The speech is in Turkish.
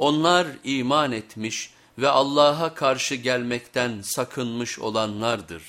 Onlar iman etmiş ve Allah'a karşı gelmekten sakınmış olanlardır.